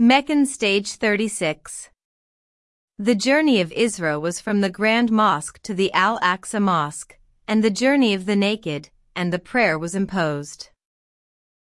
Meccan Stage 36 The journey of Isra was from the Grand Mosque to the Al-Aqsa Mosque, and the journey of the naked, and the prayer was imposed.